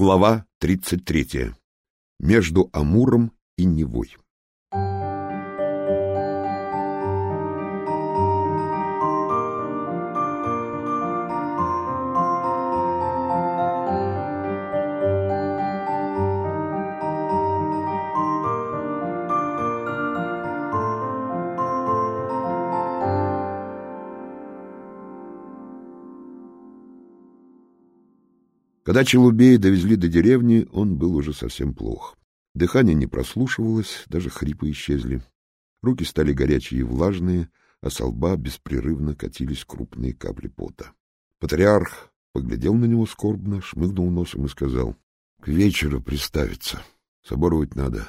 Глава 33. Между Амуром и Невой. Когда Челубея довезли до деревни, он был уже совсем плох. Дыхание не прослушивалось, даже хрипы исчезли. Руки стали горячие и влажные, а со лба беспрерывно катились крупные капли пота. Патриарх поглядел на него скорбно, шмыгнул носом и сказал, — К вечеру приставиться. Соборовать надо.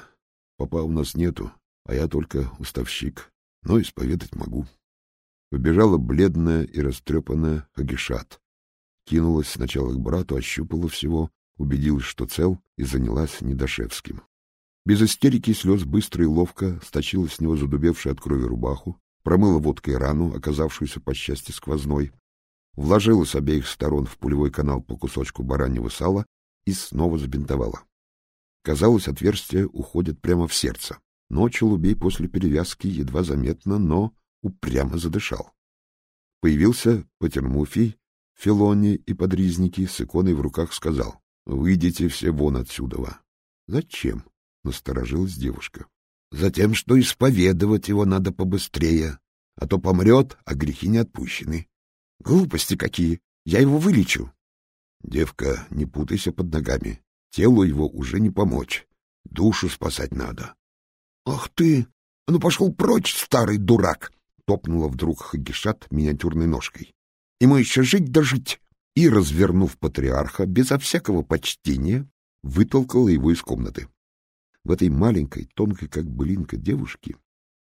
Папа у нас нету, а я только уставщик, но исповедать могу. Побежала бледная и растрепанная Хагишат, кинулась сначала к брату, ощупала всего, убедилась, что цел, и занялась Недошевским. Без истерики и слез быстро и ловко сточила с него задубевшую от крови рубаху, промыла водкой рану, оказавшуюся по счастью сквозной, вложила с обеих сторон в пулевой канал по кусочку бараньего сала и снова забинтовала. Казалось, отверстие уходит прямо в сердце, но Челубей после перевязки едва заметно, но упрямо задышал. Появился Патермуфий Филони и подризники с иконой в руках сказал, «Выйдите все вон отсюда». «Зачем?» — насторожилась девушка. «Затем, что исповедовать его надо побыстрее, а то помрет, а грехи не отпущены». «Глупости какие! Я его вылечу!» «Девка, не путайся под ногами. Телу его уже не помочь. Душу спасать надо». «Ах ты! А ну пошел прочь, старый дурак!» — топнула вдруг Хагишат миниатюрной ножкой. Ему еще жить да. И, развернув патриарха, безо всякого почтения, вытолкала его из комнаты. В этой маленькой, тонкой, как былинка девушке,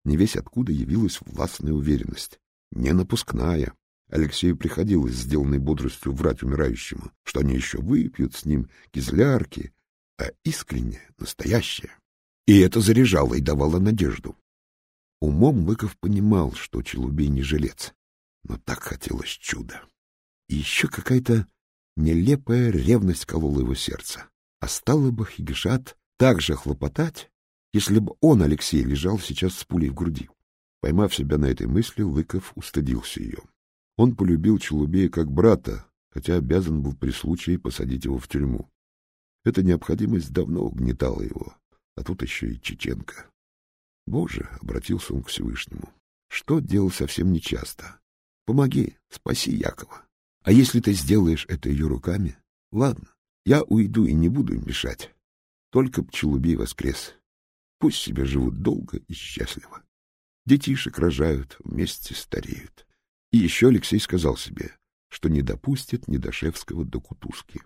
не весь откуда явилась властная уверенность. Не напускная. Алексею приходилось сделанной бодростью врать умирающему, что они еще выпьют с ним кизлярки, а искренне, настоящее. И это заряжало и давало надежду. Умом Лыков понимал, что Челубей не жилец, но так хотелось чуда. И еще какая-то нелепая ревность колола его сердце. А стало бы Хигешат так же хлопотать, если бы он, Алексей, лежал сейчас с пулей в груди. Поймав себя на этой мысли, Лыков устыдился ее. Он полюбил Челубея как брата, хотя обязан был при случае посадить его в тюрьму. Эта необходимость давно угнетала его, а тут еще и Чеченко. Боже, обратился он к Всевышнему, что делал совсем нечасто. Помоги, спаси Якова. А если ты сделаешь это ее руками, ладно, я уйду и не буду им мешать. Только пчелубей воскрес. Пусть себе живут долго и счастливо. Детишек рожают, вместе стареют. И еще Алексей сказал себе, что не допустит Недошевского до Кутузки.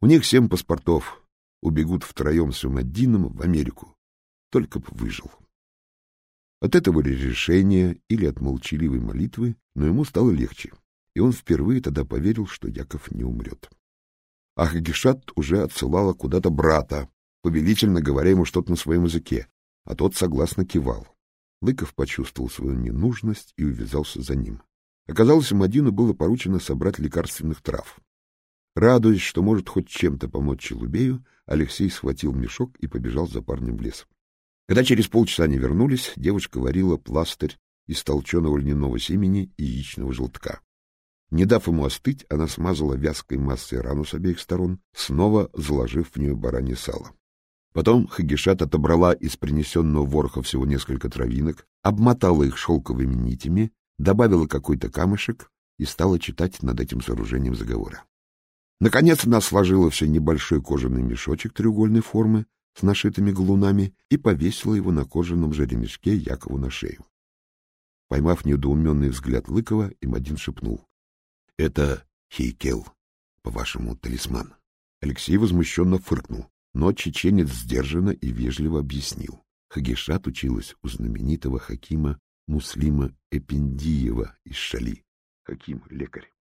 У них семь паспортов, убегут втроем с Умаддином в Америку. Только б выжил. От этого решения или от молчаливой молитвы, но ему стало легче, и он впервые тогда поверил, что Яков не умрет. А Хагишат уже отсылала куда-то брата, повелительно говоря ему что-то на своем языке, а тот согласно кивал. Лыков почувствовал свою ненужность и увязался за ним. Оказалось, Мадину было поручено собрать лекарственных трав. Радуясь, что может хоть чем-то помочь Челубею, Алексей схватил мешок и побежал за парнем в лес. Когда через полчаса они вернулись, девочка варила пластырь из толченого льняного семени и яичного желтка. Не дав ему остыть, она смазала вязкой массой рану с обеих сторон, снова заложив в нее баранье сало. Потом Хагишат отобрала из принесенного вороха всего несколько травинок, обмотала их шелковыми нитями, добавила какой-то камышек и стала читать над этим сооружением заговора. Наконец она сложила все небольшой кожаный мешочек треугольной формы, с нашитыми галунами и повесила его на кожаном же ремешке Якову на шею. Поймав недоуменный взгляд Лыкова, им один шепнул. — Это Хейкел, по-вашему, талисман. Алексей возмущенно фыркнул, но чеченец сдержанно и вежливо объяснил. Хагишат училась у знаменитого Хакима Муслима Эпендиева из Шали. Хаким — лекарь.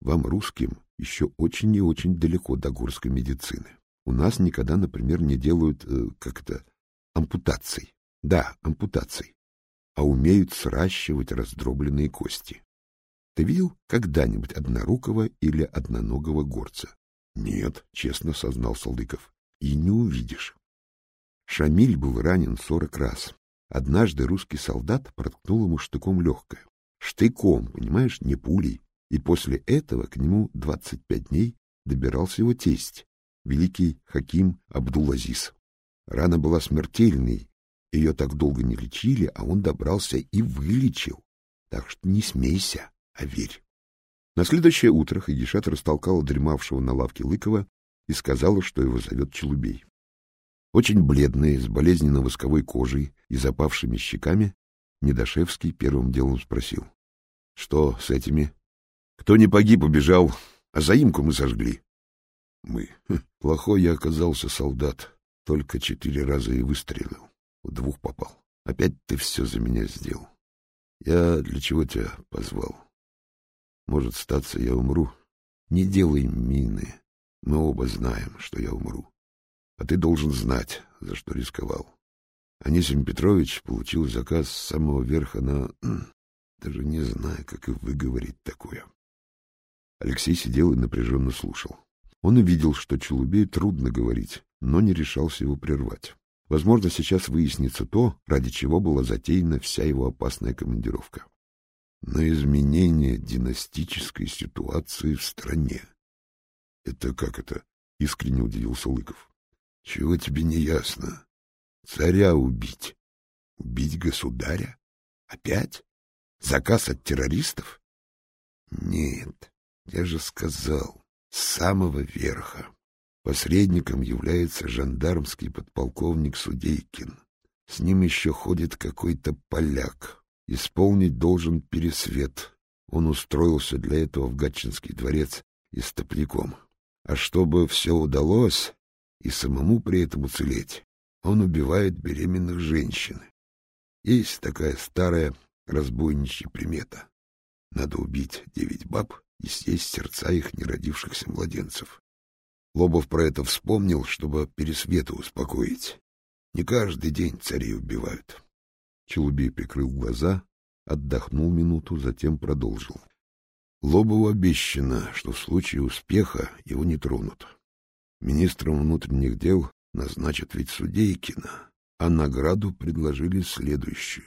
Вам, русским, еще очень и очень далеко до горской медицины. У нас никогда, например, не делают, э, как то ампутаций. Да, ампутаций. А умеют сращивать раздробленные кости. Ты видел когда-нибудь однорукого или одноногого горца? Нет, честно сознал Салдыков. И не увидишь. Шамиль был ранен сорок раз. Однажды русский солдат проткнул ему штыком легкое. Штыком, понимаешь, не пулей. И после этого к нему двадцать пять дней добирался его тесть, великий Хаким Абдул-Азиз. Рана была смертельной, ее так долго не лечили, а он добрался и вылечил. Так что не смейся, а верь. На следующее утро Хагишат растолкала дремавшего на лавке Лыкова и сказала, что его зовет Челубей. Очень бледный, с болезненно-восковой кожей и запавшими щеками, Недошевский первым делом спросил. — Что с этими? Кто не погиб, убежал, а заимку мы сожгли. — Мы. Хм, плохой я оказался солдат. Только четыре раза и выстрелил. В двух попал. Опять ты все за меня сделал. Я для чего тебя позвал? Может, статься, я умру. Не делай мины. Мы оба знаем, что я умру. А ты должен знать, за что рисковал. Анисим Петрович получил заказ с самого верха на... Даже не знаю, как и выговорить такое. Алексей сидел и напряженно слушал. Он увидел, что Челубею трудно говорить, но не решался его прервать. Возможно, сейчас выяснится то, ради чего была затеяна вся его опасная командировка. На изменение династической ситуации в стране. — Это как это? — искренне удивился Лыков. — Чего тебе не ясно? Царя убить. Убить государя? Опять? Заказ от террористов? Нет, я же сказал, с самого верха. Посредником является жандармский подполковник Судейкин. С ним еще ходит какой-то поляк. Исполнить должен пересвет. Он устроился для этого в Гатчинский дворец истопником. А чтобы все удалось, и самому при этом уцелеть, он убивает беременных женщин. Есть такая старая разбойничья примета. Надо убить девять баб и съесть сердца их неродившихся младенцев. Лобов про это вспомнил, чтобы Пересвету успокоить. Не каждый день царей убивают. Челубей прикрыл глаза, отдохнул минуту, затем продолжил. Лобову обещано, что в случае успеха его не тронут. Министром внутренних дел назначат ведь Судейкина, а награду предложили следующую.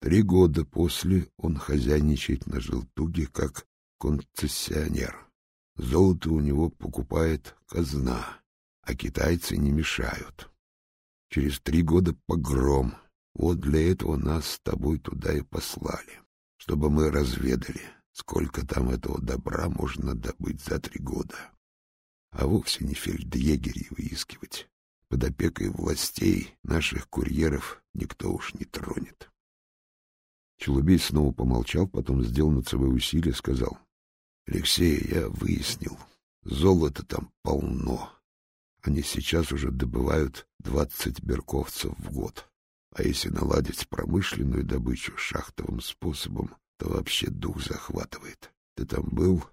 Три года после он хозяйничает на Желтуге как концессионер. Золото у него покупает казна, а китайцы не мешают. Через три года погром. Вот для этого нас с тобой туда и послали, чтобы мы разведали, сколько там этого добра можно добыть за три года. А вовсе не фельдъегерей выискивать. Под опекой властей наших курьеров никто уж не тронет. Челубей снова помолчал, потом сделал над собой усилие, сказал —— Алексей, я выяснил, золота там полно. Они сейчас уже добывают двадцать берковцев в год. А если наладить промышленную добычу шахтовым способом, то вообще дух захватывает. Ты там был,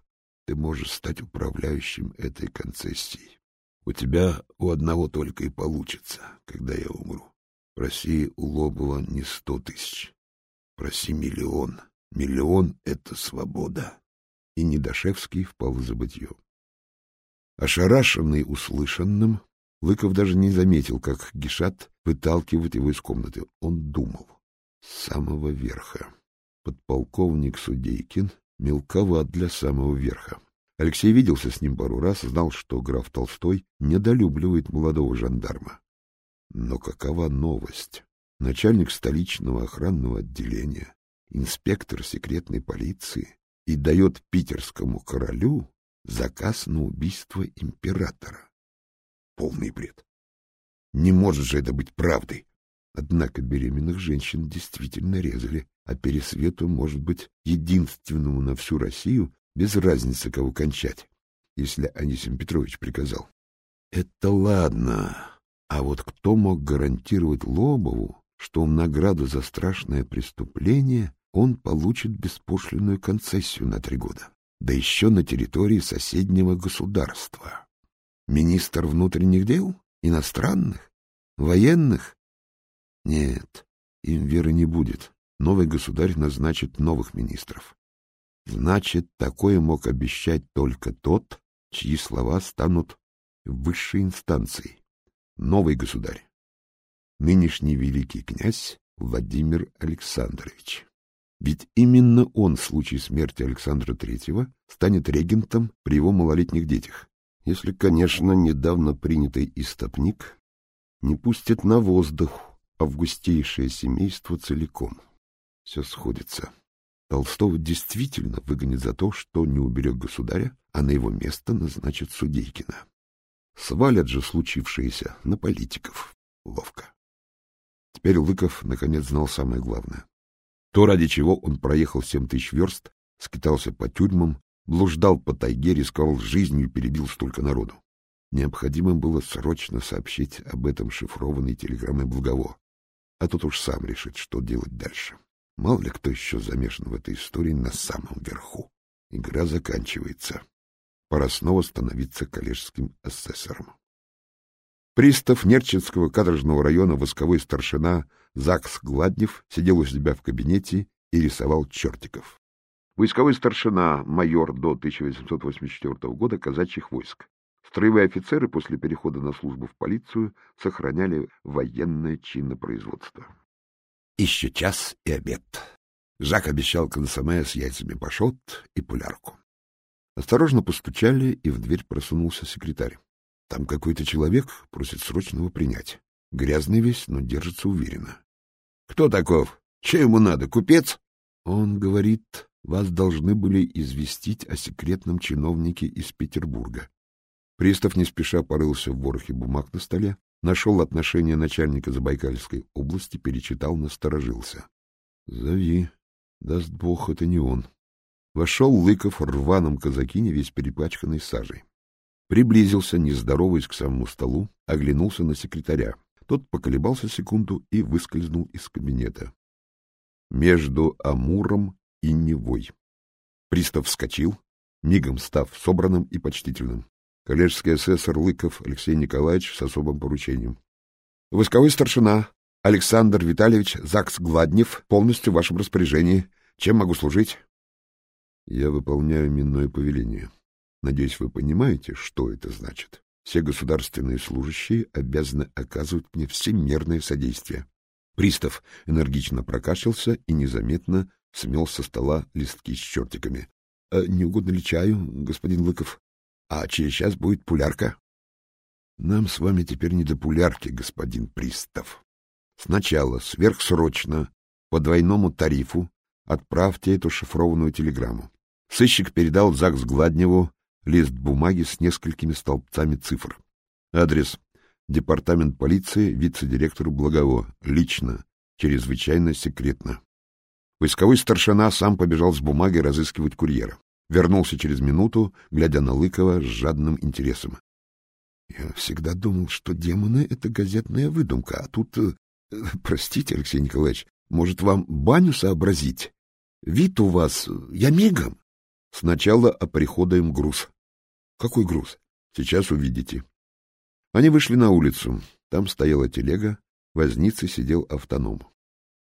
ты можешь стать управляющим этой концессией. У тебя у одного только и получится, когда я умру. Проси у Лобова не сто тысяч. Проси миллион. Миллион — это свобода и Недошевский впал в забытье. Ошарашенный услышанным, Лыков даже не заметил, как Гишат выталкивает его из комнаты. Он думал. С самого верха. Подполковник Судейкин мелковат для самого верха. Алексей виделся с ним пару раз, знал, что граф Толстой недолюбливает молодого жандарма. Но какова новость? Начальник столичного охранного отделения, инспектор секретной полиции и дает питерскому королю заказ на убийство императора. Полный бред. Не может же это быть правдой. Однако беременных женщин действительно резали, а Пересвету, может быть, единственному на всю Россию, без разницы, кого кончать, если Анисим Петрович приказал. Это ладно. А вот кто мог гарантировать Лобову, что в награду за страшное преступление он получит беспошлинную концессию на три года, да еще на территории соседнего государства. Министр внутренних дел? Иностранных? Военных? Нет, им веры не будет. Новый государь назначит новых министров. Значит, такое мог обещать только тот, чьи слова станут высшей инстанцией. Новый государь. Нынешний великий князь Владимир Александрович. Ведь именно он в случае смерти Александра III станет регентом при его малолетних детях, если, конечно, недавно принятый истопник не пустит на воздух августейшее семейство целиком. Все сходится. Толстого действительно выгонит за то, что не уберег государя, а на его место назначат Судейкина. Свалят же случившееся на политиков. Ловко. Теперь Лыков наконец знал самое главное. То, ради чего он проехал семь тысяч верст, скитался по тюрьмам, блуждал по тайге, рисковал жизнью и перебил столько народу. Необходимо было срочно сообщить об этом шифрованной телеграммой Благово, а тот уж сам решит, что делать дальше. Мало ли кто еще замешан в этой истории на самом верху. Игра заканчивается. Пора снова становиться коллежским асессором. Пристав Нерчинского каторжного района восковой старшина Закс Гладнев сидел у себя в кабинете и рисовал чертиков. Войсковой старшина, майор до 1884 года казачьих войск. Строевые офицеры после перехода на службу в полицию сохраняли военное чинопроизводство. Еще час и обед. Жак обещал консоме с яйцами пашот и пулярку. Осторожно постучали, и в дверь просунулся секретарь. Там какой-то человек просит срочного принять. Грязный весь, но держится уверенно. — Кто таков? Че ему надо, купец? Он говорит, вас должны были известить о секретном чиновнике из Петербурга. Пристав не спеша порылся в ворохе бумаг на столе, нашел отношение начальника Забайкальской области, перечитал, насторожился. — Зови. Даст бог, это не он. Вошел Лыков рваном казакине, весь перепачканный сажей. Приблизился, не здороваясь к самому столу, оглянулся на секретаря. Тот поколебался секунду и выскользнул из кабинета. Между Амуром и Невой. Пристав вскочил, мигом став собранным и почтительным коллежский асессор Лыков Алексей Николаевич с особым поручением. Войсковой старшина Александр Витальевич Закс Гладнев полностью в вашем распоряжении. Чем могу служить? Я выполняю минное повеление. Надеюсь, вы понимаете, что это значит. Все государственные служащие обязаны оказывать мне всемерное содействие. Пристав энергично прокашлялся и незаметно смел со стола листки с чертиками. «Э, — Не угодно ли чаю, господин Лыков? А через час будет пулярка. Нам с вами теперь не до пулярки, господин Пристав. Сначала, сверхсрочно, по двойному тарифу, отправьте эту шифрованную телеграмму. Сыщик передал ЗАГС Гладневу лист бумаги с несколькими столбцами цифр. Адрес. Департамент полиции, вице-директору Благово. Лично. Чрезвычайно секретно. Войсковой старшина сам побежал с бумагой разыскивать курьера. Вернулся через минуту, глядя на Лыкова с жадным интересом. — Я всегда думал, что демоны — это газетная выдумка, а тут... Э, простите, Алексей Николаевич, может, вам баню сообразить? Вид у вас... Я мигом. Сначала оприходуем груз. — Какой груз? — Сейчас увидите. Они вышли на улицу. Там стояла телега, возница сидел автоном.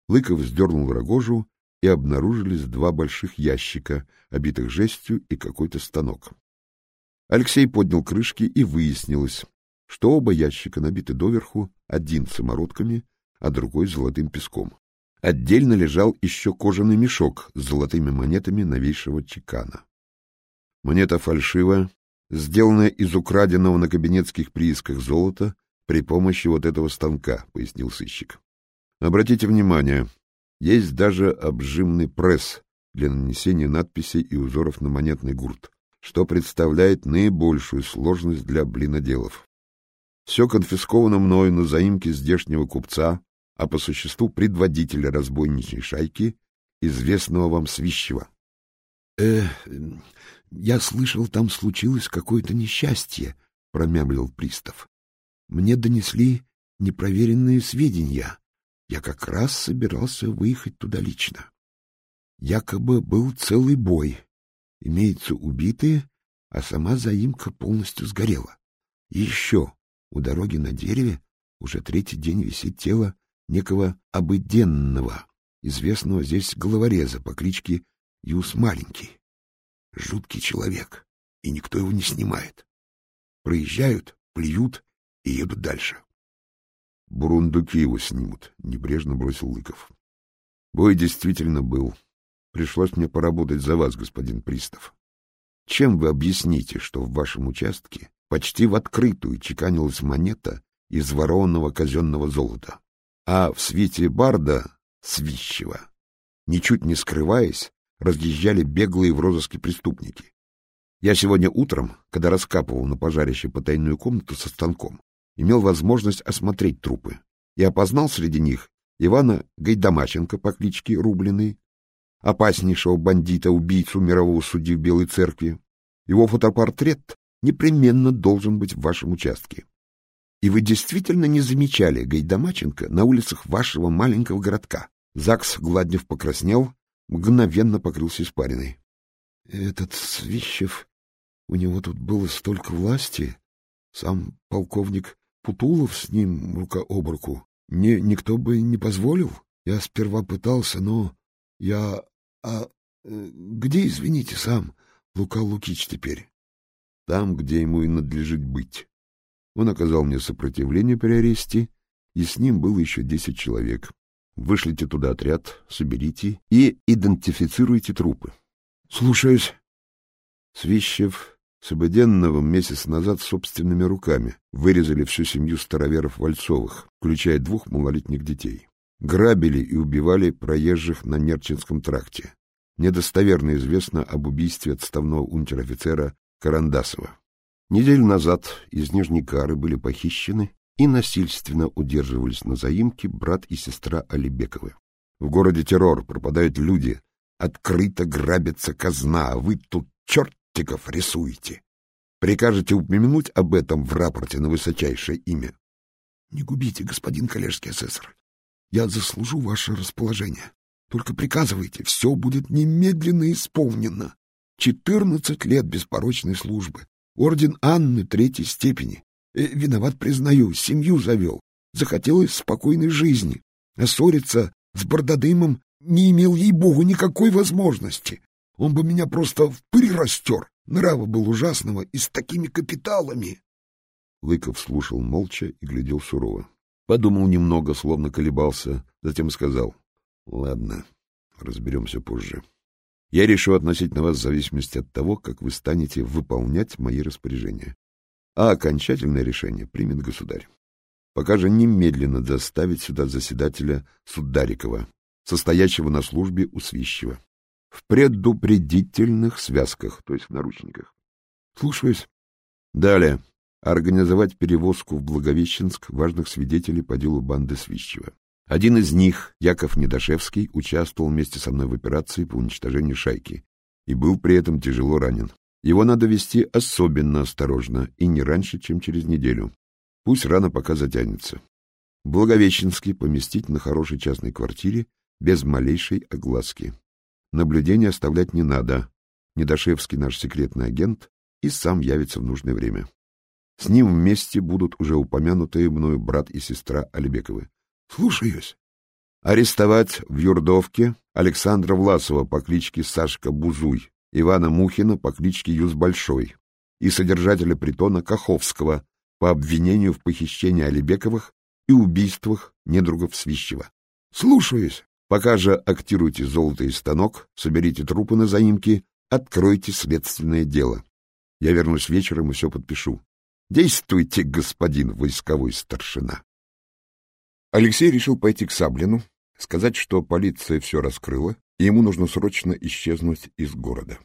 Лыков сдернул рогожу и обнаружились два больших ящика, обитых жестью и какой-то станок. Алексей поднял крышки, и выяснилось, что оба ящика набиты доверху, один самородками, а другой золотым песком. Отдельно лежал еще кожаный мешок с золотыми монетами новейшего чекана. Монета фальшивая, сделанная из украденного на кабинетских приисках золота при помощи вот этого станка, — пояснил сыщик. Обратите внимание, есть даже обжимный пресс для нанесения надписей и узоров на монетный гурт, что представляет наибольшую сложность для блиноделов. Все конфисковано мною на заимке здешнего купца, а по существу предводителя разбойничьей шайки, известного вам Свищева. — Э, я слышал, там случилось какое-то несчастье, — промямлил пристав. — Мне донесли непроверенные сведения. Я как раз собирался выехать туда лично. Якобы был целый бой. Имеются убитые, а сама заимка полностью сгорела. И еще у дороги на дереве уже третий день висит тело некого обыденного, известного здесь головореза по кличке Юс Маленький. Жуткий человек. и никто его не снимает. Проезжают, плюют и едут дальше. Бурундуки его снимут, — небрежно бросил Лыков. Бой действительно был. Пришлось мне поработать за вас, господин Пристав. Чем вы объясните, что в вашем участке почти в открытую чеканилась монета из ворованного казенного золота, а в свете барда свищего, ничуть не скрываясь, разъезжали беглые в розыске преступники. Я сегодня утром, когда раскапывал на пожарище потайную комнату со станком, имел возможность осмотреть трупы и опознал среди них Ивана Гайдамаченко по кличке Рубленый, опаснейшего бандита-убийцу мирового судьи Белой Церкви. Его фотопортрет непременно должен быть в вашем участке. И вы действительно не замечали Гайдамаченко на улицах вашего маленького городка. Закс Гладнев покраснел, мгновенно покрылся испариной. — Этот Свищев, у него тут было столько власти. Сам полковник Путулов с ним рука об руку. Мне никто бы не позволил. Я сперва пытался, но я... А э, где, извините, сам Лука Лукич теперь? Там, где ему и надлежит быть. Он оказал мне сопротивление при аресте, и с ним было еще десять человек. Вышлите туда отряд, соберите и идентифицируйте трупы. — Слушаюсь. Свищев с Обыденновым месяц назад собственными руками вырезали всю семью староверов Вальцовых, включая двух малолетних детей. Грабили и убивали проезжих на Нерчинском тракте. Недостоверно известно об убийстве отставного унтер-офицера Карандасова. Неделю назад из Нижней Кары были похищены и насильственно удерживались на заимке брат и сестра Алибековы. В городе террор, пропадают люди, открыто грабится казна, а вы тут чертиков рисуете. Прикажете упомянуть об этом в рапорте на высочайшее имя? Не губите, господин коллежский асессор. Я заслужу ваше расположение. Только приказывайте, все будет немедленно исполнено. Четырнадцать лет беспорочной службы. Орден Анны третьей степени. Э, виноват, признаю, семью завел. Захотелось спокойной жизни. А ссориться с Бардадымом не имел, ей-богу, никакой возможности. Он бы меня просто в пыль растер. Нрава был ужасного и с такими капиталами. Лыков слушал молча и глядел сурово. Подумал немного, словно колебался, затем сказал. — Ладно, разберемся позже. Я решу относить на вас в зависимости от того, как вы станете выполнять мои распоряжения а окончательное решение примет государь. Пока же немедленно доставить сюда заседателя Сударикова, состоящего на службе у Свищева, в предупредительных связках, то есть в наручниках. Слушаюсь. Далее. Организовать перевозку в Благовещенск важных свидетелей по делу банды Свищева. Один из них, Яков Недошевский, участвовал вместе со мной в операции по уничтожению шайки и был при этом тяжело ранен. Его надо вести особенно осторожно и не раньше, чем через неделю. Пусть рано пока затянется. Благовещенский поместить на хорошей частной квартире без малейшей огласки. Наблюдение оставлять не надо. Недошевский наш секретный агент и сам явится в нужное время. С ним вместе будут уже упомянутые мною брат и сестра Алибековы. Слушаюсь. Арестовать в Юрдовке Александра Власова по кличке Сашка Бузуй, Ивана Мухина по кличке Юз Большой и содержателя притона Каховского по обвинению в похищении Алибековых и убийствах недругов Свищева. Слушаюсь. Пока же актируйте золото и станок, соберите трупы на заимке, откройте следственное дело. Я вернусь вечером и все подпишу. Действуйте, господин войсковой старшина. Алексей решил пойти к Саблину, сказать, что полиция все раскрыла, и ему нужно срочно исчезнуть из города.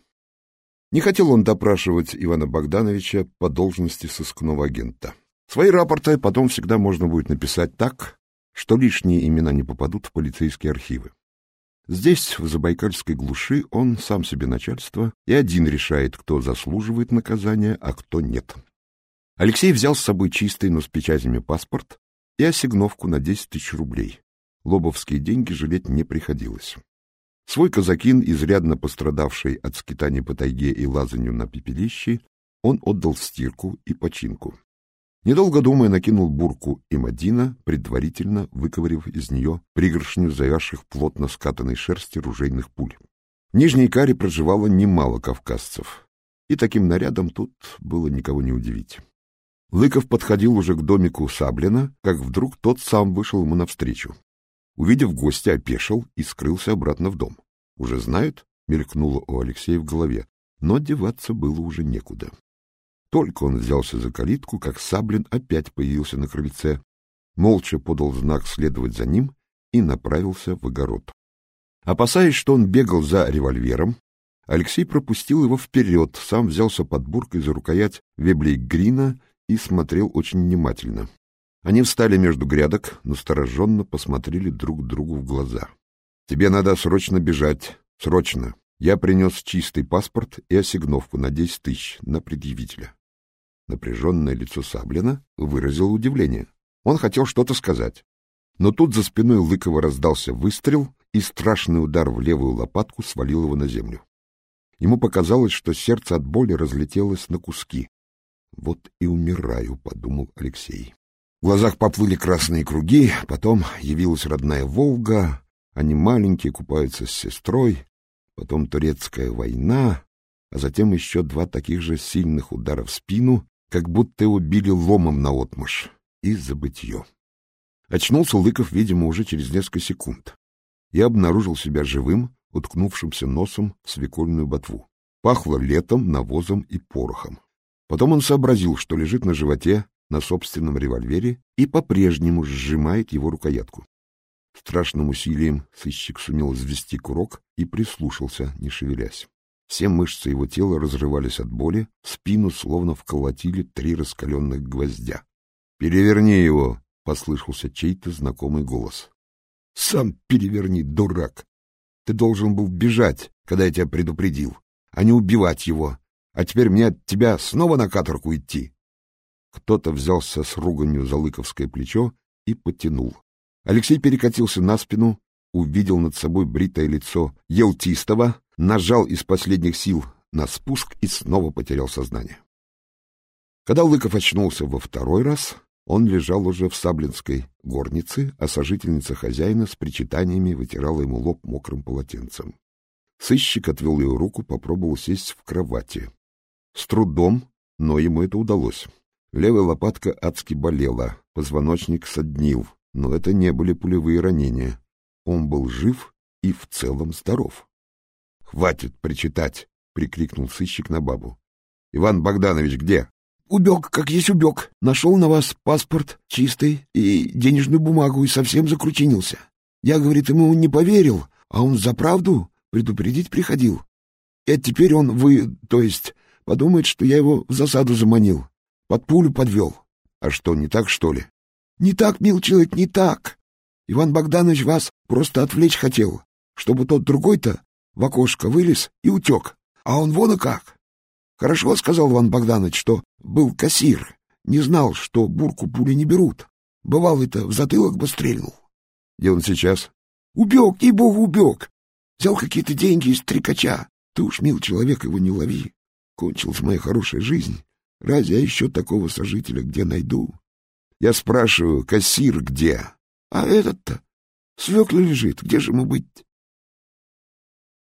Не хотел он допрашивать Ивана Богдановича по должности сыскного агента. Свои рапорты потом всегда можно будет написать так, что лишние имена не попадут в полицейские архивы. Здесь, в Забайкальской глуши, он сам себе начальство и один решает, кто заслуживает наказания, а кто нет. Алексей взял с собой чистый, но с печатями паспорт и осигновку на 10 тысяч рублей. Лобовские деньги жалеть не приходилось. Свой казакин, изрядно пострадавший от скитаний по тайге и лазанью на пепелище, он отдал в стирку и починку. Недолго думая, накинул бурку и Мадина, предварительно выковырив из нее пригоршню завязших плотно скатанной шерсти ружейных пуль. В Нижней Каре проживало немало кавказцев. и таким нарядом тут было никого не удивить. Лыков подходил уже к домику Саблина, как вдруг тот сам вышел ему навстречу. Увидев гостя, опешил и скрылся обратно в дом. «Уже знают?» — мелькнуло у Алексея в голове, но деваться было уже некуда. Только он взялся за калитку, как Саблин опять появился на крыльце, молча подал знак следовать за ним и направился в огород. Опасаясь, что он бегал за револьвером, Алексей пропустил его вперед, сам взялся под буркой за рукоять веблей-грина и смотрел очень внимательно. Они встали между грядок, настороженно посмотрели друг другу в глаза. — Тебе надо срочно бежать. Срочно. Я принес чистый паспорт и осигновку на десять тысяч на предъявителя. Напряженное лицо Саблина выразило удивление. Он хотел что-то сказать. Но тут за спиной Лыкова раздался выстрел, и страшный удар в левую лопатку свалил его на землю. Ему показалось, что сердце от боли разлетелось на куски. «Вот и умираю», — подумал Алексей. В глазах поплыли красные круги, потом явилась родная Волга, они маленькие, купаются с сестрой, потом турецкая война, а затем еще два таких же сильных удара в спину, как будто его били ломом наотмашь, и забытье. Очнулся Лыков, видимо, уже через несколько секунд. Я обнаружил себя живым, уткнувшимся носом в свекольную ботву. Пахло летом, навозом и порохом. Потом он сообразил, что лежит на животе, на собственном револьвере и по-прежнему сжимает его рукоятку. Страшным усилием сыщик сумел взвести курок и прислушался, не шевелясь. Все мышцы его тела разрывались от боли, спину словно вколотили три раскаленных гвоздя. — Переверни его! — послышался чей-то знакомый голос. — Сам переверни, дурак! Ты должен был бежать, когда я тебя предупредил, а не убивать его. А теперь мне от тебя снова на каторгу идти. Кто-то взялся с руганью за лыковское плечо и потянул. Алексей перекатился на спину, увидел над собой бритое лицо Елтистова, нажал из последних сил на спуск и снова потерял сознание. Когда Лыков очнулся во второй раз, он лежал уже в Саблинской горнице, а сожительница хозяина с причитаниями вытирала ему лоб мокрым полотенцем. Сыщик отвел ее руку, попробовал сесть в кровати. С трудом, но ему это удалось. Левая лопатка адски болела, позвоночник соднил, но это не были пулевые ранения. Он был жив и в целом здоров. — Хватит причитать! — прикрикнул сыщик на бабу. — Иван Богданович где? — Убег, как есть убег. Нашел на вас паспорт чистый и денежную бумагу и совсем закручинился. Я, говорит, ему не поверил, а он за правду предупредить приходил. И теперь он, вы, то есть, подумает, что я его в засаду заманил. Под пулю подвел. А что, не так, что ли? Не так, мил человек, не так. Иван Богданович вас просто отвлечь хотел, чтобы тот другой-то в окошко вылез и утек. А он вон и как. Хорошо, сказал Иван Богданович, что был кассир, не знал, что бурку пули не берут. Бывал это, в затылок бы стрельнул. Где он сейчас? Убег, ей-богу, убег. Взял какие-то деньги из трикача. Ты уж, мил человек, его не лови. Кончилась моя хорошая жизнь. Разве я еще такого сожителя где найду? Я спрашиваю, кассир где? А этот-то? Свекла лежит, где же ему быть?